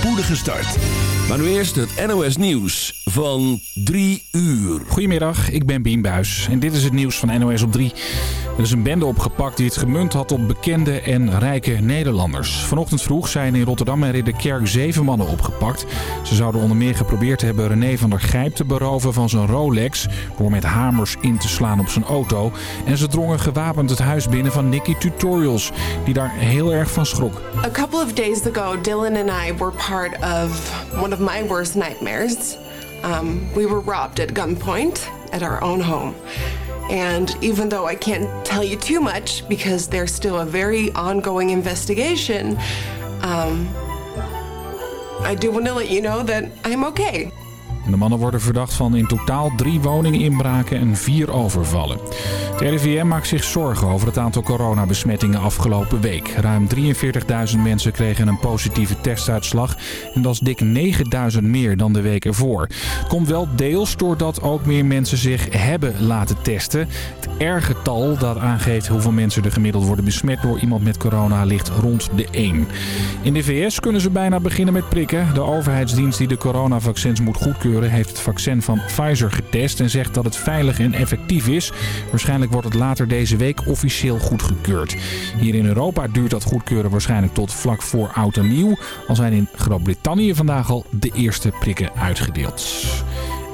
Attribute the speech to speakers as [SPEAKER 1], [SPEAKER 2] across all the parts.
[SPEAKER 1] spoedige start. Maar nu eerst het NOS Nieuws van 3 uur.
[SPEAKER 2] Goedemiddag, ik ben Bien Buis en dit is het nieuws van NOS op 3. Er is een bende opgepakt die het gemunt had op bekende en rijke Nederlanders. Vanochtend vroeg zijn in Rotterdam en Ridderkerk zeven mannen opgepakt. Ze zouden onder meer geprobeerd hebben René van der Gijp te beroven van zijn Rolex... door met hamers in te slaan op zijn auto. En ze drongen gewapend het huis binnen van Nicky Tutorials, die daar heel erg van schrok.
[SPEAKER 3] A couple of days ago, Dylan and I were part of one of my worst nightmares. Um, we were robbed at gunpoint at our own home. And even though I can't tell you too much because there's still a very ongoing investigation, um, I do want to let you know that I'm okay.
[SPEAKER 2] De mannen worden verdacht van in totaal drie woningen inbraken en vier overvallen. Het RIVM maakt zich zorgen over het aantal coronabesmettingen afgelopen week. Ruim 43.000 mensen kregen een positieve testuitslag. En dat is dik 9.000 meer dan de week ervoor. Komt wel deels doordat ook meer mensen zich hebben laten testen. Het R-getal dat aangeeft hoeveel mensen er gemiddeld worden besmet door iemand met corona ligt rond de 1. In de VS kunnen ze bijna beginnen met prikken. De overheidsdienst die de coronavaccins moet goedkeuren heeft het vaccin van Pfizer getest en zegt dat het veilig en effectief is. Waarschijnlijk wordt het later deze week officieel goedgekeurd. Hier in Europa duurt dat goedkeuren waarschijnlijk tot vlak voor oud en nieuw. Al zijn in Groot-Brittannië vandaag al de eerste prikken uitgedeeld.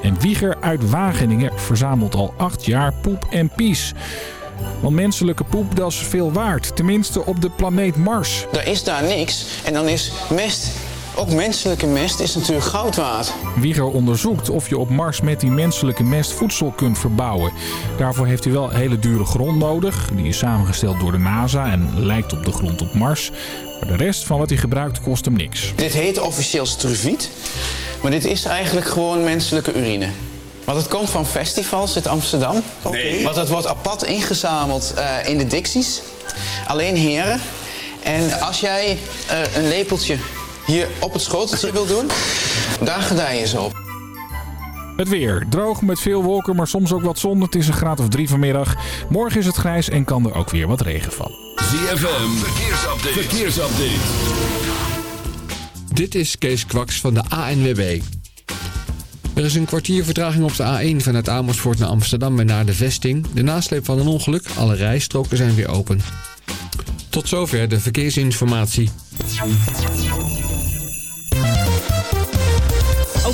[SPEAKER 2] En Wieger uit Wageningen verzamelt al acht jaar poep en pies. Want menselijke poep, dat is veel waard. Tenminste op de planeet Mars.
[SPEAKER 4] Er is daar niks en dan is mest ook menselijke mest is natuurlijk goud waard.
[SPEAKER 2] Wieger onderzoekt of je op Mars met die menselijke mest voedsel kunt verbouwen. Daarvoor heeft hij wel hele dure grond nodig. Die is samengesteld door de NASA en lijkt op de grond op Mars. Maar de rest van wat hij gebruikt kost hem niks.
[SPEAKER 4] Dit heet officieel struviet. Maar dit is eigenlijk gewoon menselijke urine. Want het komt van festivals in Amsterdam.
[SPEAKER 5] Nee.
[SPEAKER 4] Want het wordt apart ingezameld uh, in de dicties. Alleen heren. En als jij uh, een lepeltje hier op het schoteltje wil doen, daar gedij je ze op.
[SPEAKER 2] Het weer. Droog met veel wolken, maar soms ook wat zon. Het is een graad of drie vanmiddag. Morgen is het grijs en kan er ook weer wat regen vallen.
[SPEAKER 1] ZFM, verkeersupdate. verkeersupdate.
[SPEAKER 6] Dit is Kees Kwaks van de ANWB. Er is een kwartier vertraging op de A1 vanuit Amersfoort naar Amsterdam en naar de vesting. De nasleep van een ongeluk. Alle rijstroken zijn weer open. Tot zover de verkeersinformatie.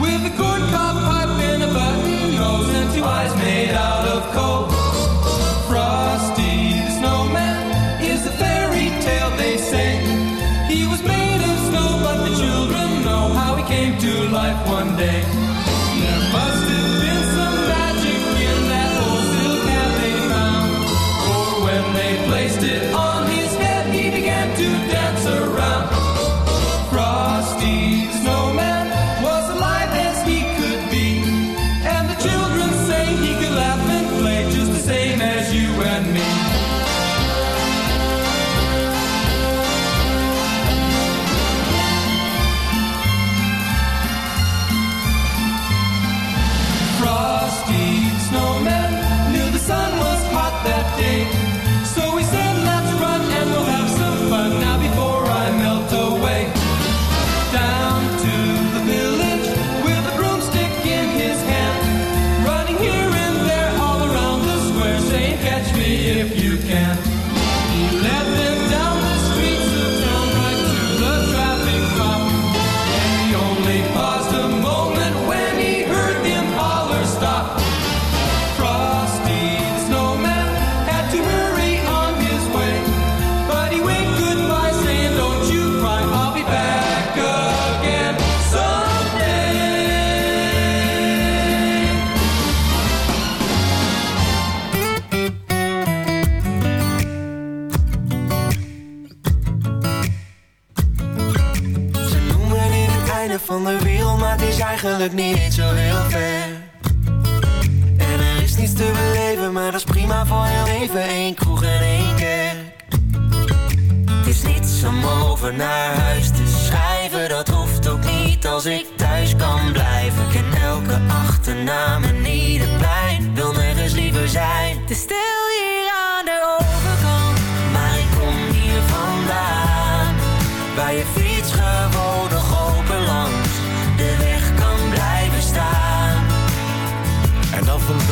[SPEAKER 7] With a
[SPEAKER 5] eigenlijk niet zo heel ver. En er is niets te beleven, maar dat is prima voor heel even. Eén kroeg en één kerk. Het is niets om over naar huis te schrijven, dat hoeft ook niet als ik thuis kan blijven. Ik ken elke achternaam en ieder pijn, wil nergens liever zijn. Het is stil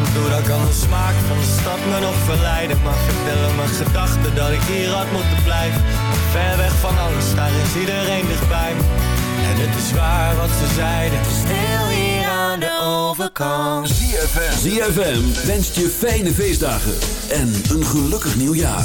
[SPEAKER 5] En toe dan kan. De smaak van de stad me nog verleiden. Maar vertellen mijn gedachten dat ik hier had moeten blijven. Ver weg van alles, daar is iedereen dichtbij me. En het is waar wat ze zeiden. Stil hier aan de overkant.
[SPEAKER 1] ZFM. ZFM wenst je fijne feestdagen en een gelukkig nieuwjaar.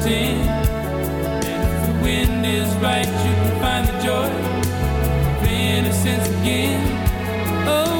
[SPEAKER 7] pretend. And if the wind is right, you can find the joy of innocence again. Oh.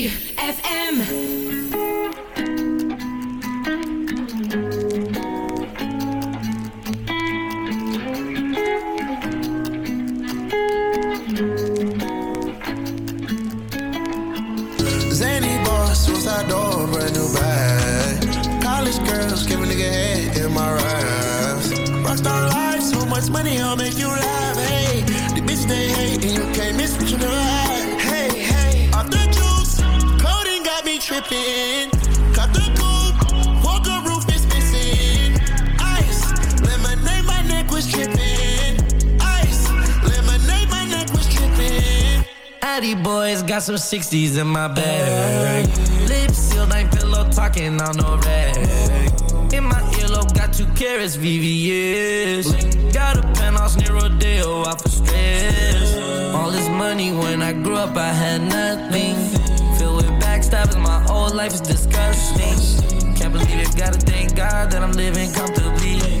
[SPEAKER 8] Tripping. Ice, lemonade, my neck was tripping.
[SPEAKER 9] Addy boys got some 60s in my bag. Lips sealed, ain't pillow talking on no rag. In my earlobe, got two carats, VVS. Got a penthouse near Rodeo, out for stress. All this money when I grew up, I had nothing. Filled with backstabbing, my whole life is disgusting. Can't believe it, gotta thank God that I'm living comfortably.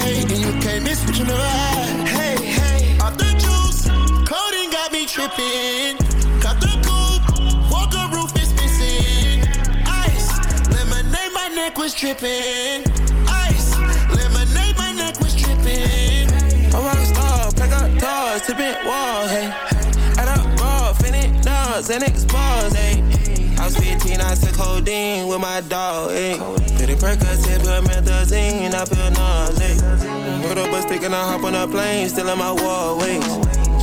[SPEAKER 8] can't miss what you never. Hey, hey, off the juice, codeine got me tripping. Cut the coupe, walker roof is missing. Ice, lemonade, my neck was tripping. Ice, lemonade, my neck was
[SPEAKER 10] pack up tipping walls, hey. Dogs, and. I was 15, I took codeine with my dog, hey. Pretty Percocet, put methazine, I feel nauseous. Put up a stick and I hop on a plane, still in my wall.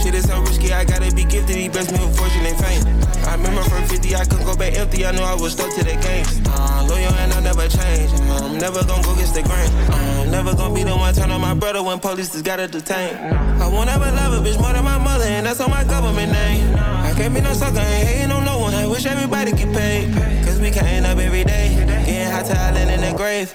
[SPEAKER 10] Shit is so risky, I gotta be gifted, he blessed me with fortune and fame. Remember from 50, I couldn't go back empty, I knew I was stuck to the game. Uh, loyal and I never change, I'm never gonna go against the grain. Uh, I'm never gonna be the one turn on my brother when police just gotta detain. I won't ever love a bitch more than my mother, and that's on my government name. I can't be no sucker, ain't hating on no one, I wish everybody get paid. Cause we can't up every day, getting hot talent in the grave.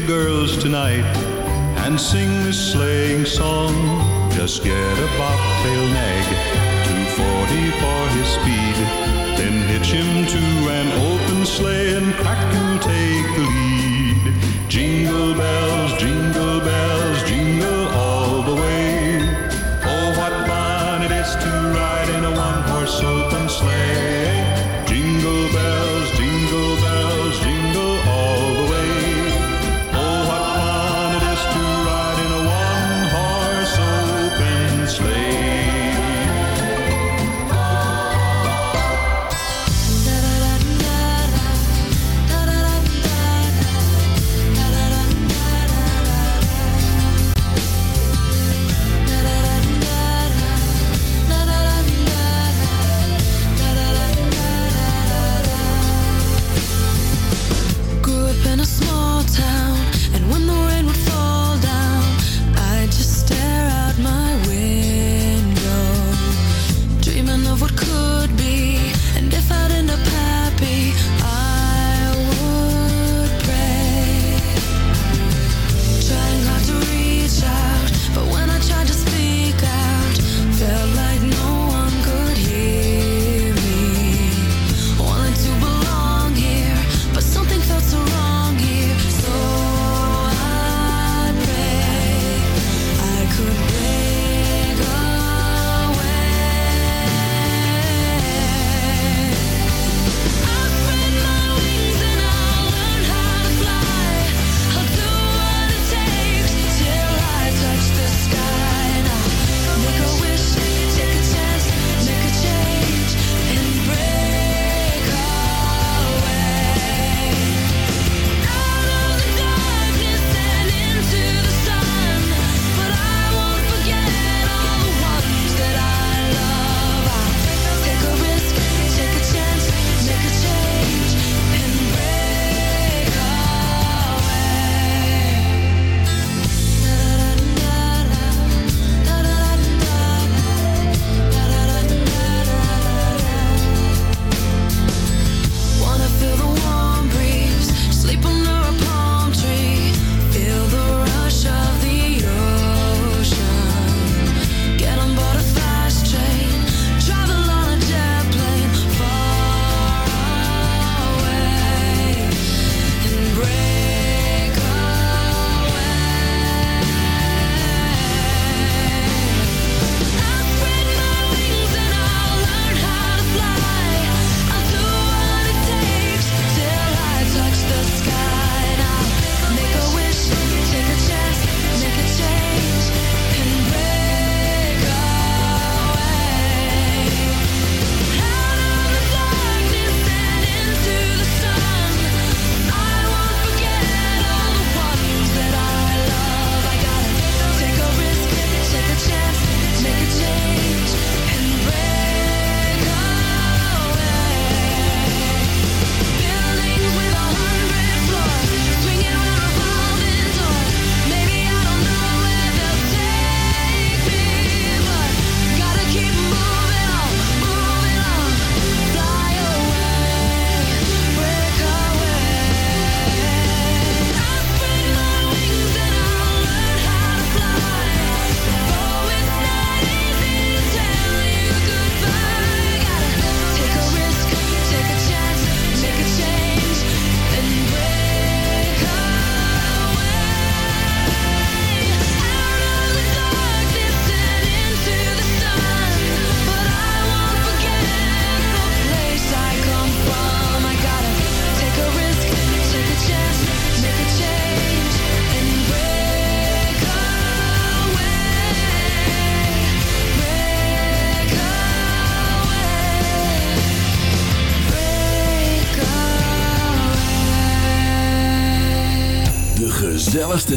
[SPEAKER 11] the girls tonight and sing this sleighing song. Just get a bobtail nag, 240 for his speed. Then hitch him to an open sleigh and crack and take the lead. Jingle bells, jingle bells.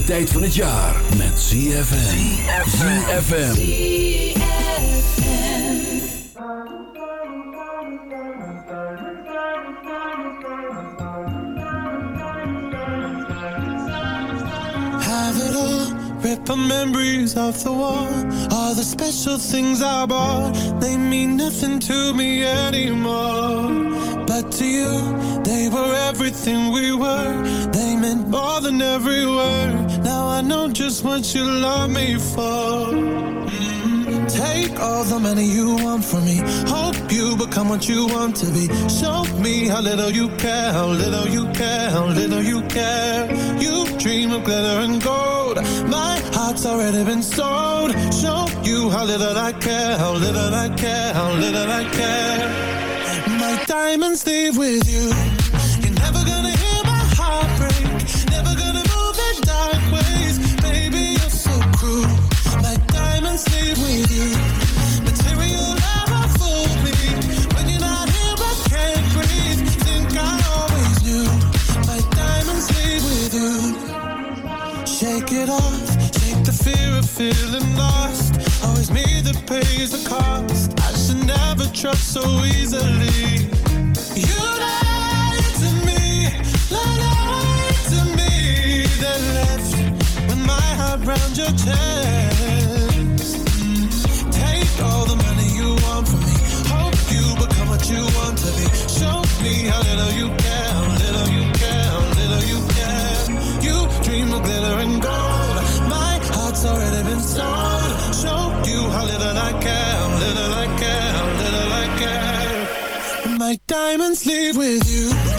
[SPEAKER 1] Tijd van het jaar met ZFM. ZFM.
[SPEAKER 12] Have it all, rip our memories off the wall. All the special things I bought, they mean nothing to me anymore. But to you, they were everything we were. They meant more than every word. Now I know just what you love me for. Mm. Take all the money you want from me. Hope you become what you want to be. Show me how little you care, how little you care, how little you care. You dream of glitter and gold. My heart's already been sold. Show you how little I care, how little I care, how little I care. My diamonds leave with you. Trust so easily. You lied to me, lied to me, then left with my heart round your chest. Take all the money you want from me. Hope you become what you want to be. Show me how little you My diamonds leave with you.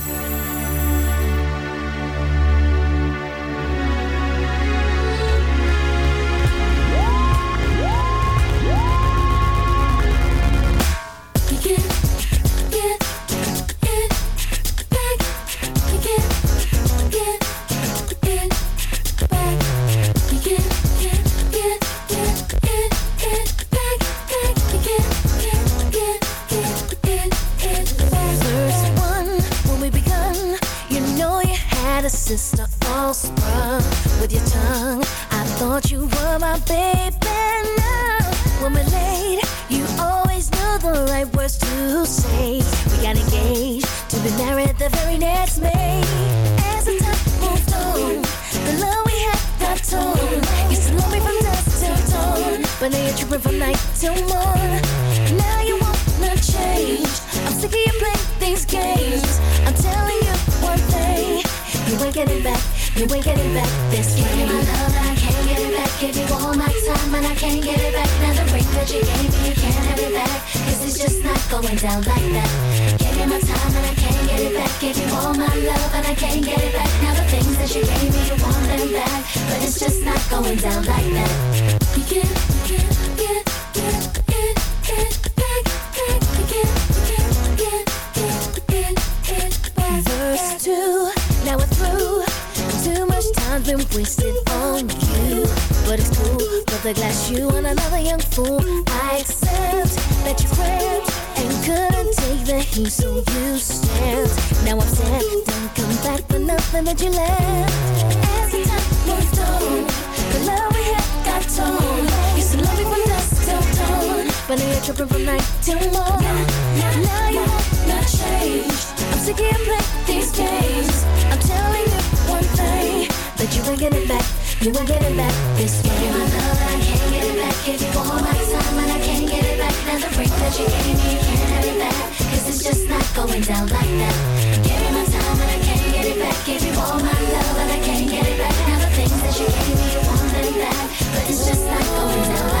[SPEAKER 13] But now you're tripping from night till morn. Now you wanna change. I'm sick of you playing these games. I'm telling you one thing, you ain't getting back, you ain't getting back this way. Give can't. Give you all my time and I can't get it back. Now the ring that you gave me, you can't have it back. Cause it's just not going down like that. Give me my time and I can't get it back. Give you all my love and I can't get it back. Now the things that you gave me, you want them back. But it's just not going down like that. You get, you get, get, get, get, back, back, you get, you get, get, get, get, back. Verse two, now we're through. Too much time's been wasted on you. But it's cool, the glass you and another young fool. I accept that you crept and couldn't take the heat, so you stepped. Now I'm sad, don't come back for nothing that you left. As the time moved on, the love we had got torn. Used to love me from dusk till dawn, but now you're tripping from night till morn. Now you want not change. I'm sick of playing these games. I'm telling you one thing that you ain't getting back. You ain't getting back this game. Give you my love and I can't get it back. Give you all my time and I can't get it back. Now the ring that you gave me, you can't have it back. Cause it's just not going down like that. Give you my time and I can't get it back. Give you all my love and I can't get it back. Now the things that you gave me, you want them back. But it's just not going down like that.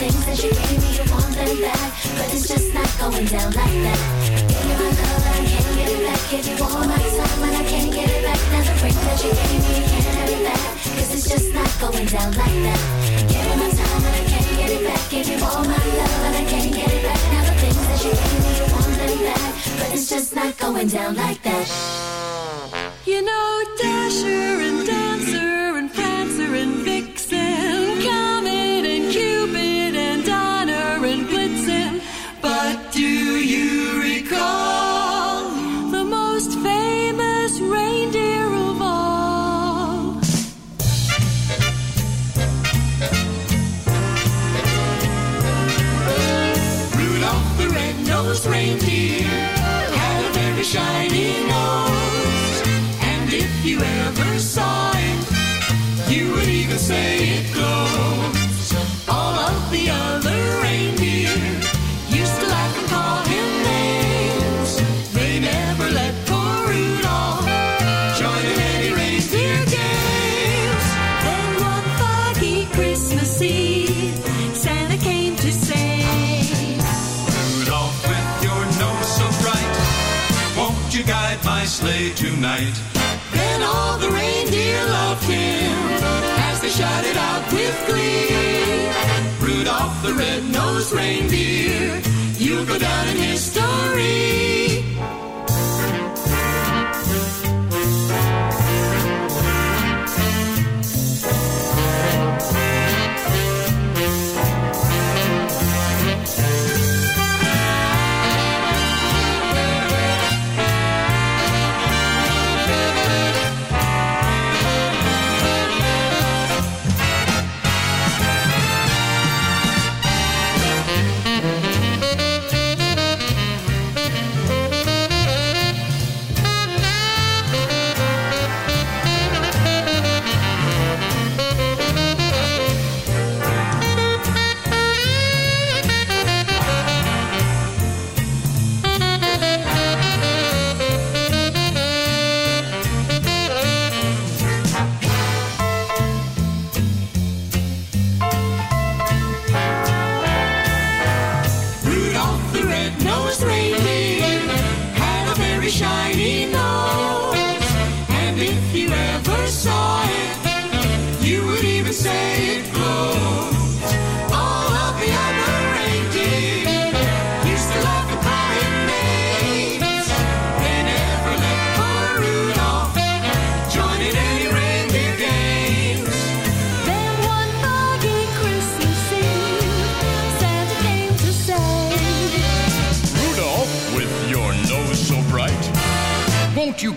[SPEAKER 13] things that you gave me, you want them back. But it's just not going down like that. Give you my love I can't get it back. Give you all my time and I can't get it back. Now the ring that you gave me, you can't have it back. Cause it's just not going down like that. Give you my time and I can't get it back. Give you all my love and I can't get it back. Now the things that you gave me, you want them back. But it's just not going down like that.
[SPEAKER 1] You know Dasher and Dancer reindeer
[SPEAKER 14] as they shouted out with glee. Rudolph the red-nosed reindeer, you'll go down in history.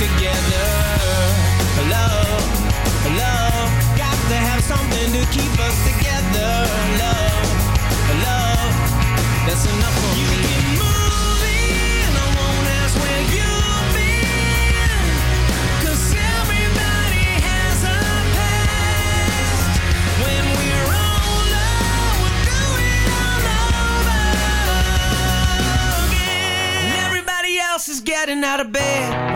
[SPEAKER 15] together. Love, love, got to have something to keep us together. Love, love, that's enough for me. You in, I won't ask where you've everybody has a past. When we're older, we'll do it all over again. Everybody else is getting out of bed.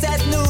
[SPEAKER 16] Believing this